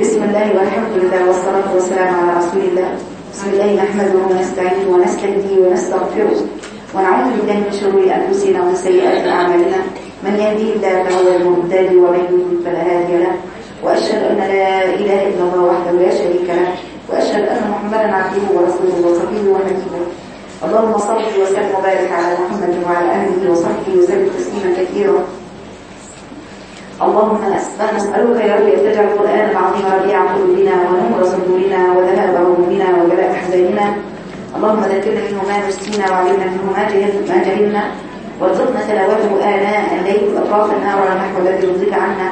بسم الله والحمد لله والصلاة والسلام على رسول الله. بسم الله نحمده ونستعينه ونستهديه ونستغفره. ونعوذ بالله من شرور أنفسنا ومن سيئات أعمالنا. من يهدي الله فهو المهتدي ومن يضلل فلا هادي له. وأشهد أن لا إله إلا الله وحده لا شريك له. وأشهد أن محمدا عبده ورسوله وصفيه ونبيه اللهم صل وسلم وبارك على محمد وعلى آله وصحبه وسلم تسليما كثيرا. اللهم نسألك يا رب أن تجعل القرآن العظيم ربيع قلوبنا ونور صدورنا وذهاب همومنا وجلاء أحزاننا. اللهم ذكرنا منه ما نسينا وعلمنا منه ما جهل- ما جهلنا. وارزقنا تلاوته آناء الليل وأطراف النهار على النحو الذي يرضيك عنا.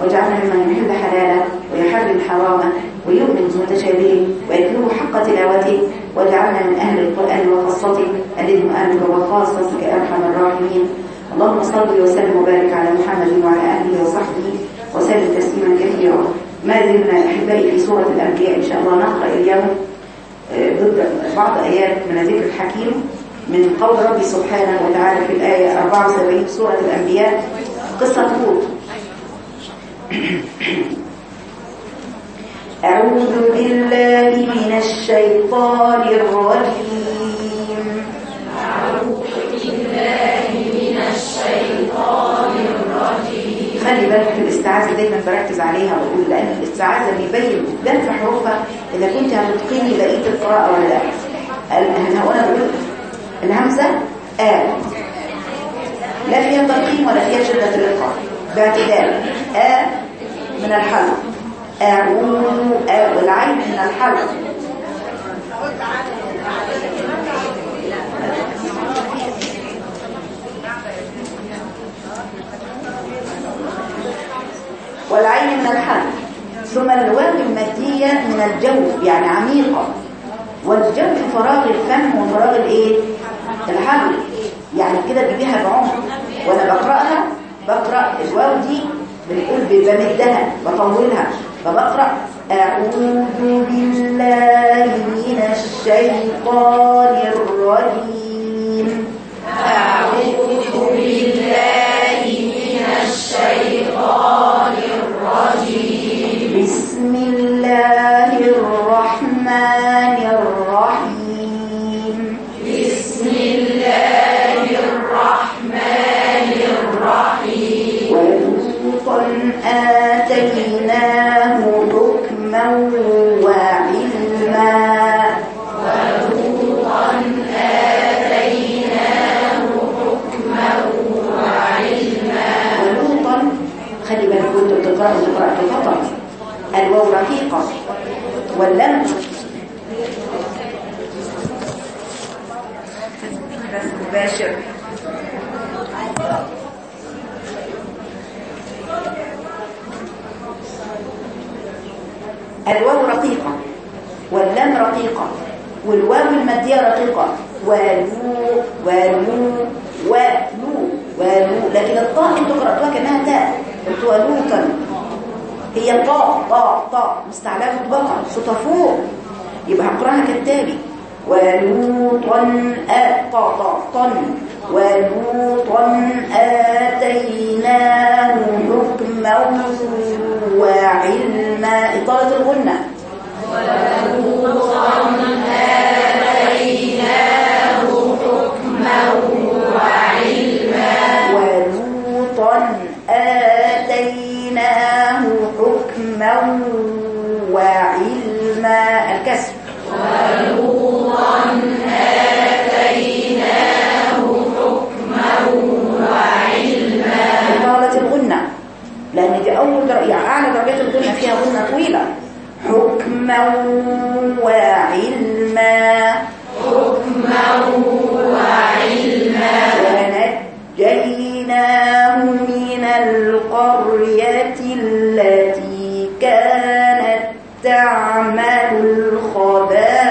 واجعلنا ممن يحب حلاله ويحرم حرامه ويؤمن بمتشابهه ويتلوه حق تلاوته. واجعلنا من أهل القرآن وخاصته. الذين آمنوا وخاصتك أرحم الراحمين. اللهم صل وسلم وبارك على محمد وعلى آله وصحبه وسلم تسليما كثيرا. ما زلنا أحبائي في سورة الأنبياء إن شاء الله. نقرأ اليوم آه، ضد بعض آيات من ذكر الحكيم من قول ربي سبحانه وتعالى في الآية 74 سورة الأنبياء قصة هود. أعوذ بالله من الشيطان الرجيم. دايما بركز عليها وأقول لأن الاستعاذة بيبين قدام في حروفها إذا كنت هتتقني بقية القراءة ولا لا. هنا وأنا بقول الهمزة آ. لا فيها ترقيم ولا فيها شدة الإلقاء باعتدال. آ من الحلق أعو آ والعين من الحلق والعين من الحلق ثم الواو المادية من الجوف يعني عميقة. والجوف فراغ الفم وفراغ الإيه؟ الحلق يعني كده بيجيها بعمق. وأنا بقرأها بقرأ الواو دي بنقول بمدها بطولها فبقرا أعوذ بالله من الشيطان الرجيم. بسم مباشر. الواو رقيقة واللام رقيقة والواو المادية رقيقة. ولو ولو ولو ولو لكن الطاء أنتوا قرأتوها كأنها تاء. قلتوا ولوطا هي طاء طاء طاء. مستعلاة مطبقة. صوتها فوق. يبقى هقراها كالتالي. ولوطا آ طاء طاء طن ولوطا آتيناه حكما وعلما إطالة الغنة. ولوطا آتيناه حكما وعلما ونجيناه من القرية التي كانت تعمل الخبائث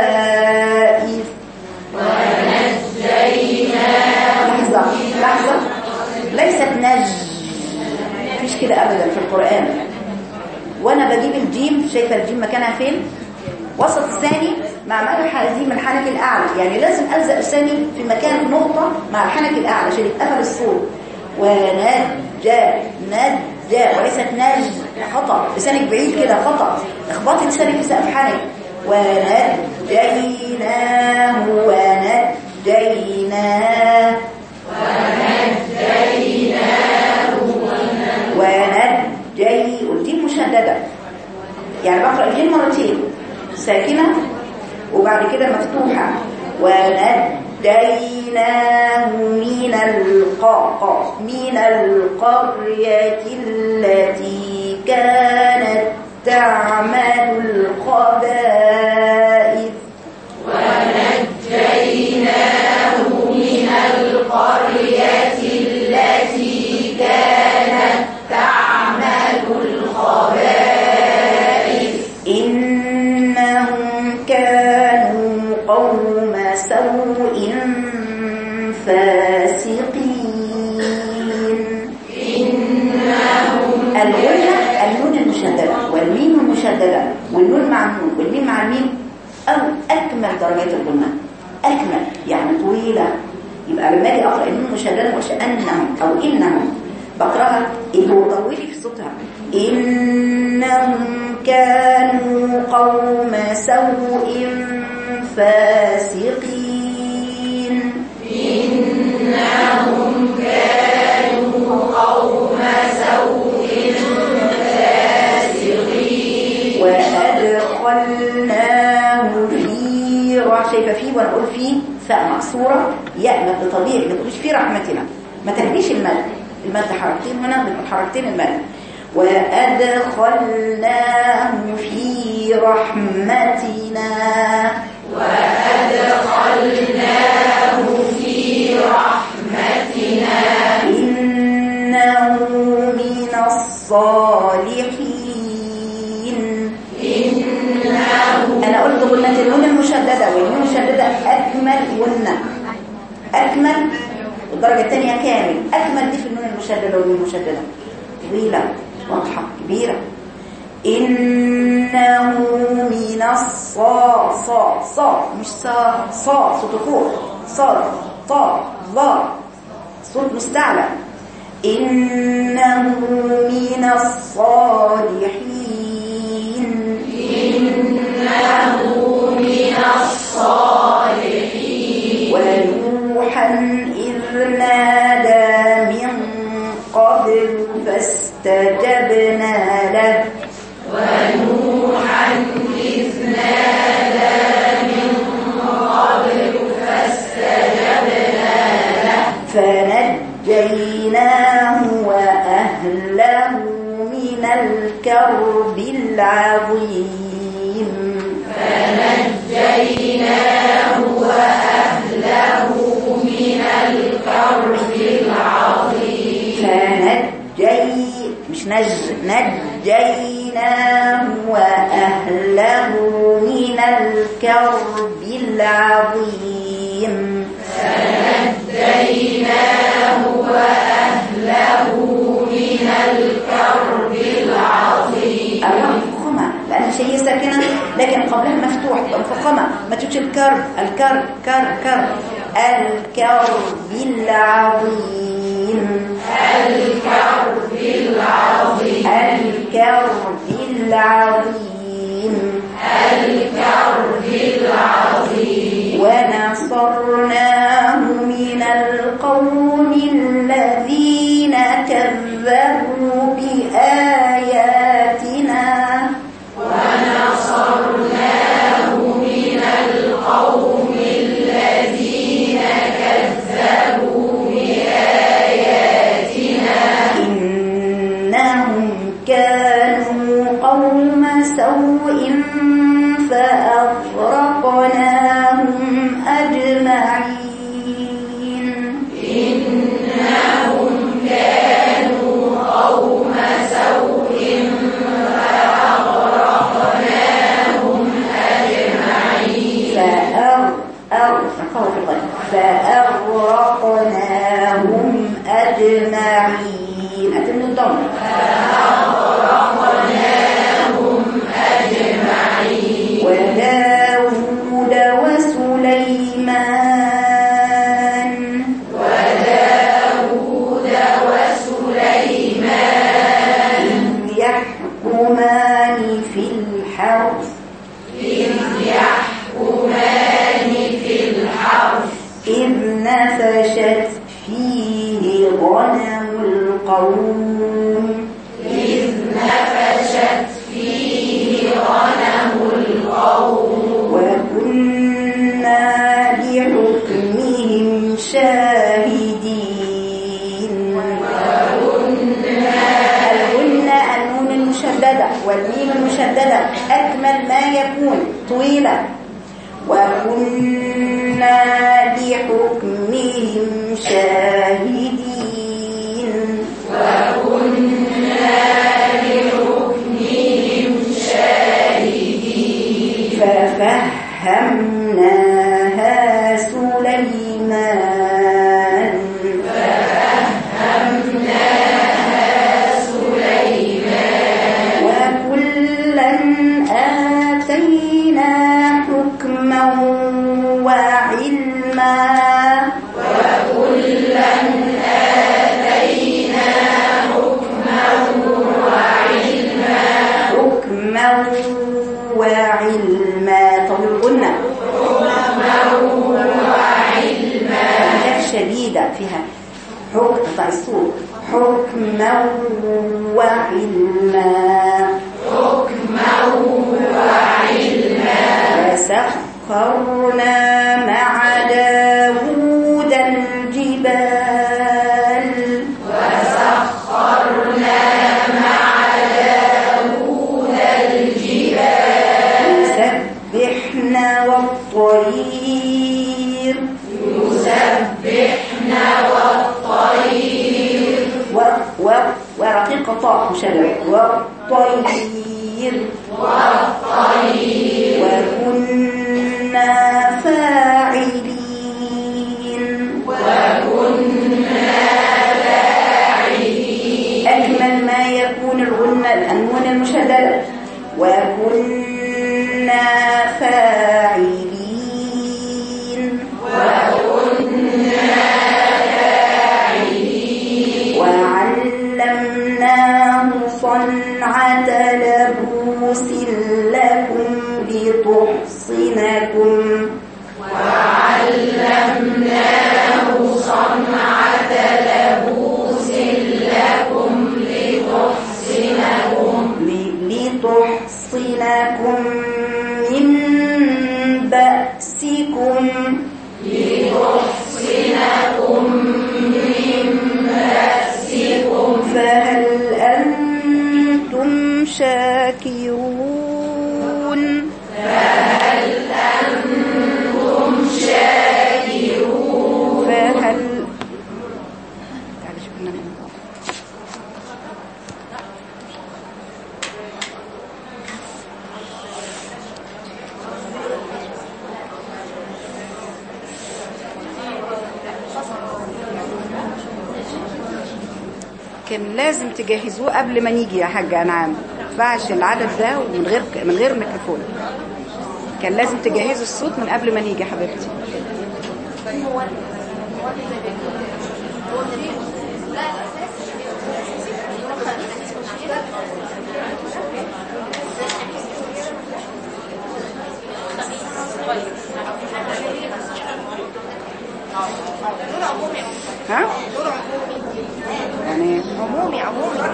لحظة لحظة ليست نج مفيش كده أبدا في القرآن وأنا بجيب الجيم شايفة الجيم مكانها فين وسط الثاني مع مدح هذه من الحنك الأعلى. يعني لازم ألزق لساني في مكان نقطة مع الحنك الأعلى عشان يتقفل الصوت ونجى نجى وليست نج خطأ. لسانك بعيد كده خطأ. اخبطي لسانك في سقف حنك ونجيناه. ونجيناه ونجي والجيم مشددة يعني بقرأ الجيم مرتين. ساكنة؟ وبعد كده مفتوحة. ونجيناه من القاق من القرية التي كانت تعمل الخبائث. درجات الغنة أكمل. يعني طويلة. يبقى لما أجي أقرأ النون المشددة مش أنهم أو إنهم بقرأها اللي هو طولي في صوتها. إنهم كانوا قوم سوء فاسقين شايفة فيه وأنا أقول فيه فاء مقصورة ياء مد طبيعي ما تقولش في رحمتنا. ما تهديش المد المد حركتين هنا بنقول حركتين المد وأدخلناه في رحمتنا. وأدخلناه في رحمتنا إنه من الصالحين. إنه أنا قلت المشددة والنون المشددة أكمل غنة أكمل والدرجة الثانية كامل. أكمل دي في النون المشددة والنون المشددة. طويلة واضحة كبيرة. إنه من الصا صا صا مش صا صا صوت فوق صاد طا ظا. صوت مستعلى. إنه من الصالحين. الكرب العظيم. فنجيناه وأهله من الكرب العظيم. فنجي مش نج نجيناه وأهله من الكرب العظيم. ساكنة لكن قبلها مفتوح تبقى مفخمة ما تقولش الكرب الكرب كر كر. الكرب العظيم. الكرب العظيم. الكرب العظيم الكرب العظيم ونصرناه القوم إذ نفشت فيه غنم القوم وكنا لحكمهم شاهدين الهن النون المشددة والميم المشددة. أكمل ما يكون طويلة وكنا طاء مشدد والطير والطير وكنا فاعلين كان لازم تجهزوه قبل ما نيجي يا حاجة. أنعام ما ينفعش العدد ده ومن غير من غير ميكروفون. كان لازم تجهزوا الصوت من قبل ما نيجي حبيبتي.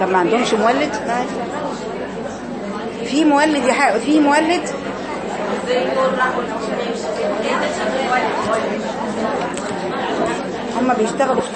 طب ما عندهمش مولد؟ في مولد يا في مولد؟ هم بيشتغلوا في